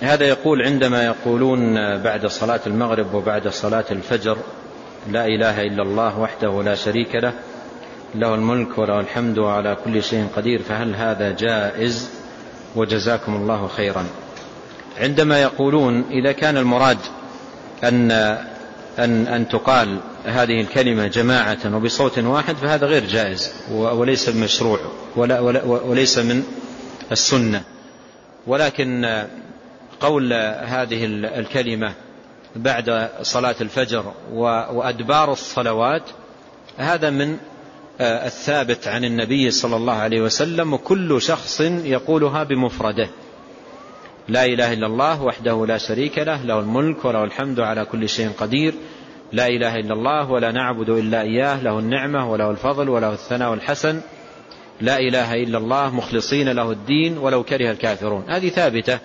هذا يقول عندما يقولون بعد صلاة المغرب وبعد صلاة الفجر لا إله إلا الله وحده لا شريك له له الملك وله الحمد وعلى كل شيء قدير فهل هذا جائز؟ وجزاكم الله خيرا. عندما يقولون إذا كان المراد أن, أن, أن تقال هذه الكلمة جماعة وبصوت واحد فهذا غير جائز وليس مشروع ولا وليس من السنة. ولكن قول هذه الكلمة بعد صلاة الفجر وأدبار الصلوات هذا من الثابت عن النبي صلى الله عليه وسلم وكل شخص يقولها بمفرده. لا إله إلا الله وحده لا شريك له له الملك وله الحمد على كل شيء قدير. لا إله إلا الله ولا نعبد إلا إياه له النعمة وله الفضل وله الثناء الحسن. لا إله إلا الله مخلصين له الدين ولو كره الكافرون. هذه ثابتة.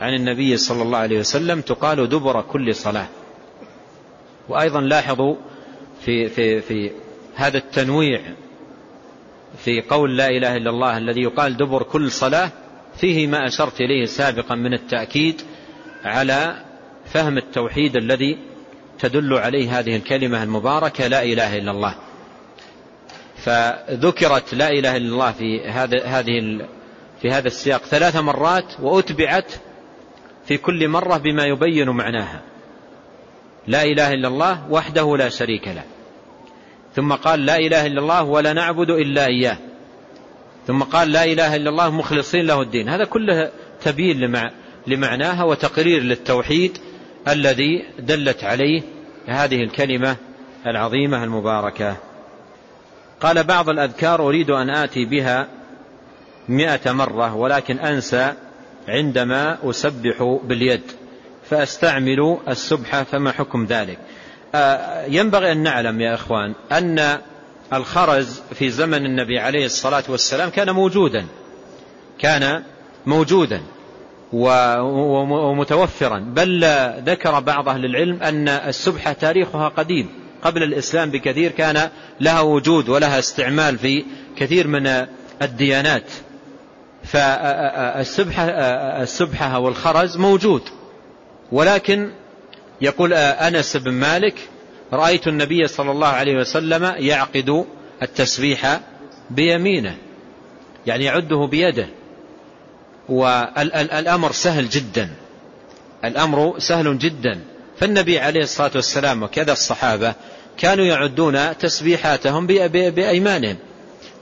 عن النبي صلى الله عليه وسلم تقال دبر كل صلاة. وأيضا لاحظوا في, في, في هذا التنويع في قول لا إله إلا الله الذي يقال دبر كل صلاة فيه ما أشرت إليه سابقا من التأكيد على فهم التوحيد الذي تدل عليه هذه الكلمة المباركة لا إله إلا الله. فذكرت لا إله إلا الله في هذا هذه في هذا السياق ثلاث مرات وأتبعت في كل مرة بما يبين معناها. لا إله إلا الله وحده لا شريك له. ثم قال لا إله إلا الله ولا نعبد إلا إياه. ثم قال لا إله إلا الله مخلصين له الدين. هذا كله تبيين لمعناها وتقرير للتوحيد الذي دلت عليه هذه الكلمة العظيمة المباركة. قال بعض الأذكار أريد أن آتي بها مئة مرة ولكن أنسى عندما أسبح باليد فأستعمل السبحة فما حكم ذلك؟ ينبغي أن نعلم يا إخوان أن الخرز في زمن النبي عليه الصلاة والسلام كان موجودا كان موجودا ومتوفرا. بل ذكر بعض أهل العلم أن السبحة تاريخها قديم. قبل الإسلام بكثير كان لها وجود ولها استعمال في كثير من الديانات. فالسبحة السبحة والخرز موجود. ولكن يقول أنس بن مالك رأيت النبي صلى الله عليه وسلم يعقد التسبيح بيمينه يعني يعده بيده. والأمر سهل جدا. الأمر سهل جدا. فالنبي عليه الصلاة والسلام وكذا الصحابة كانوا يعدون تسبيحاتهم بأيمانهم.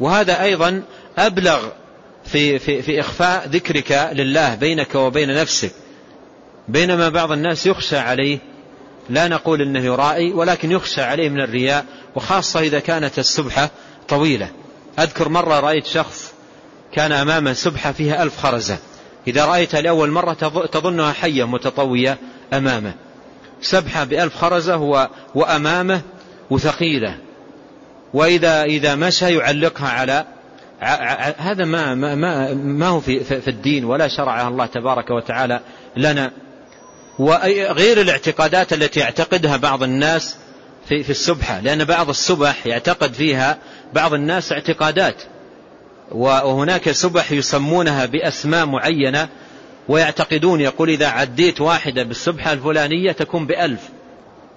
وهذا أيضا أبلغ في, في, في إخفاء ذكرك لله بينك وبين نفسك. بينما بعض الناس يخشى عليه لا نقول إنه يرائي ولكن يخشى عليه من الرياء وخاصة إذا كانت السبحة طويلة. أذكر مرة رأيت شخص كان أمامه سبحة فيها ألف خرزة. إذا رأيتها لأول مرة تظنها حية متطوية أمامه. سبحة بألف خرزة وأمامه وثقيلة. وإذا إذا مشى يعلقها على هذا ما ما ما هو في في الدين ولا شرعه الله تبارك وتعالى لنا. وغير الاعتقادات التي يعتقدها بعض الناس في في السبحة لأن بعض السبح يعتقد فيها بعض الناس اعتقادات. وهناك سبح يسمونها بأسماء معينة ويعتقدون يقول إذا عديت واحدة بالسبحة الفلانية تكون بألف.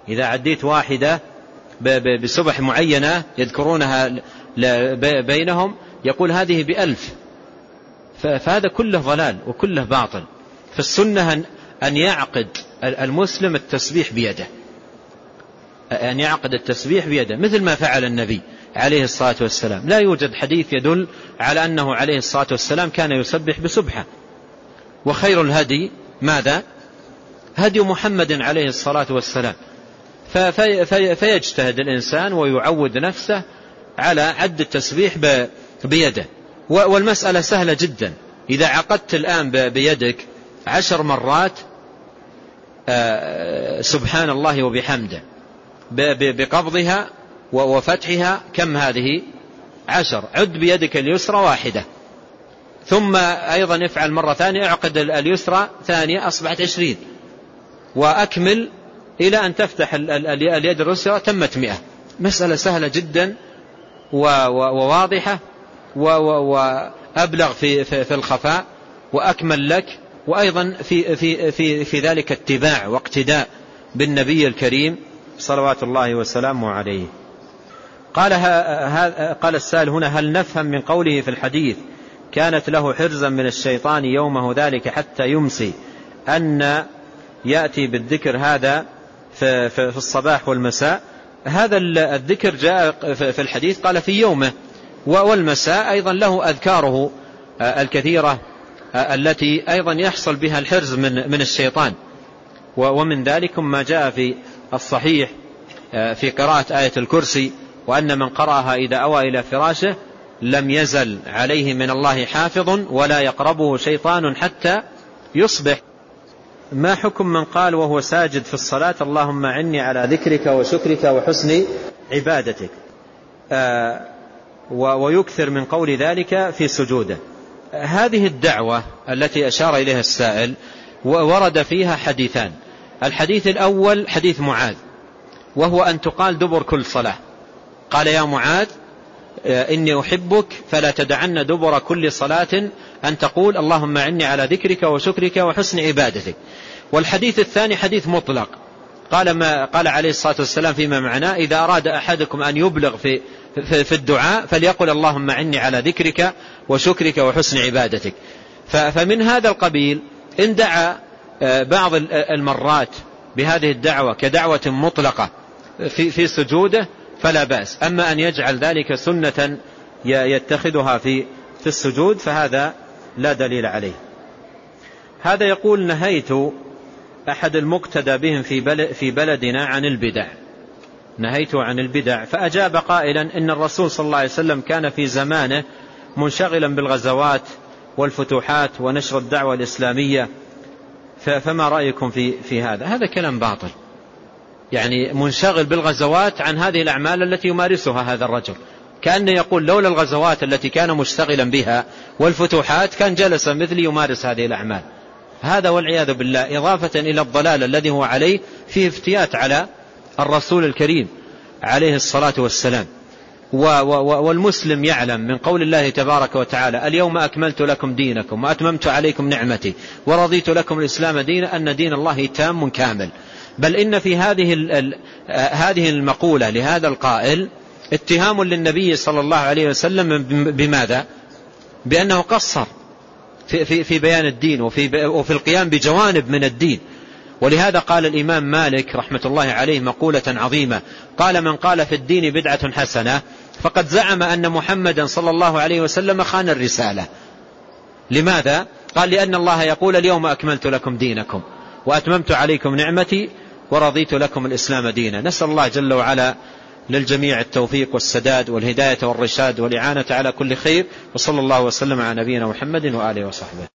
إذا عديت واحدة بسبح معينة يذكرونها بينهم يقول هذه بألف. فهذا كله ضلال وكله باطل. فالسنة أن يعقد المسلم التسبيح بيده. أن يعقد التسبيح بيده مثل ما فعل النبي عليه الصلاة والسلام. لا يوجد حديث يدل على أنه عليه الصلاة والسلام كان يسبح بسبحة. وخير الهدي ماذا؟ هدي محمد عليه الصلاة والسلام. فيجتهد الإنسان ويعود نفسه على عد التسبيح بيده. والمسألة سهلة جدا. إذا عقدت الآن بيدك عشر مرات سبحان الله وبحمده. بقبضها وفتحها كم هذه؟ عشر. عد بيدك اليسرى واحدة. ثم أيضا افعل مرة ثانية اعقد اليسرى ثانية أصبحت عشرين. وأكمل إلى أن تفتح اليد اليسرى تمت مئة. مسألة سهلة جدا وواضحة. وأبلغ في, في الخفاء وأكمل لك وأيضا في, في, في, في ذلك اتباع واقتداء بالنبي الكريم صلوات الله وسلامه عليه. قال, قال السائل هنا هل نفهم من قوله في الحديث كانت له حرزا من الشيطان يومه ذلك حتى يمسي أن يأتي بالذكر هذا في الصباح والمساء؟ هذا الذكر جاء في الحديث قال في يومه. والمساء أيضا له أذكاره الكثيرة التي أيضا يحصل بها الحرز من من الشيطان. ومن ذلك ما جاء في الصحيح في قراءة آية الكرسي وأن من قرأها إذا أوى إلى فراشه لم يزل عليه من الله حافظ ولا يقربه شيطان حتى يصبح. ما حكم من قال وهو ساجد في الصلاة اللهم عني على ذكرك وشكرك وحسن عبادتك آه ويكثر من قول ذلك في سجوده. هذه الدعوة التي أشار إليها السائل ورد فيها حديثان. الحديث الأول حديث معاذ وهو أن تقال دبر كل صلاة. قال يا معاذ آه، إني أحبك فلا تدعن دبر كل صلاة أن تقول اللهم عني على ذكرك وشكرك وحسن عبادتك. والحديث الثاني حديث مطلق. قال ما قال عليه الصلاة والسلام فيما معناه إذا أراد أحدكم أن يبلغ في في الدعاء فليقل اللهم عني على ذكرك وشكرك وحسن عبادتك. فمن هذا القبيل إن دعا آه، بعض المرات بهذه الدعوة كدعوة مطلقة في في سجوده فلا بأس. أما أن يجعل ذلك سنة يتخذها في في السجود فهذا لا دليل عليه. هذا يقول نهيت أحد المقتدى بهم في بلدنا عن البدع. نهيت عن البدع. فأجاب قائلا إن الرسول صلى الله عليه وسلم كان في زمانه منشغلا بالغزوات والفتوحات ونشر الدعوة الإسلامية. فما رأيكم في, في هذا؟ هذا كلام باطل. يعني منشغل بالغزوات عن هذه الأعمال التي يمارسها هذا الرجل. كأنه يقول لولا الغزوات التي كان مشتغلا بها والفتوحات كان جلس مثلي يمارس هذه الأعمال. هذا والعياذ بالله إضافة إلى الضلال الذي هو عليه فيه افتيات على الرسول الكريم عليه الصلاة والسلام. والمسلم يعلم من قول الله تبارك وتعالى اليوم أكملت لكم دينكم وأتممت عليكم نعمتي ورضيت لكم الإسلام دينا أن دين الله تام كامل. بل إن في هذه هذه المقولة لهذا القائل اتهام للنبي صلى الله عليه وسلم بماذا؟ بأنه قصر في, في, في بيان الدين وفي, وفي القيام بجوانب من الدين. ولهذا قال الإمام مالك رحمة الله عليه مقولة عظيمة. قال من قال في الدين بدعة حسنة فقد زعم أن محمدا صلى الله عليه وسلم خان الرسالة. لماذا؟ قال لأن الله يقول اليوم أكملت لكم دينكم وأتممت عليكم نعمتي ورضيت لكم الإسلام دينا. نسأل الله جل وعلا للجميع التوفيق والسداد والهداية والرشاد والإعانة على كل خير. وصلى الله وسلم على نبينا محمد وآله وصحبه.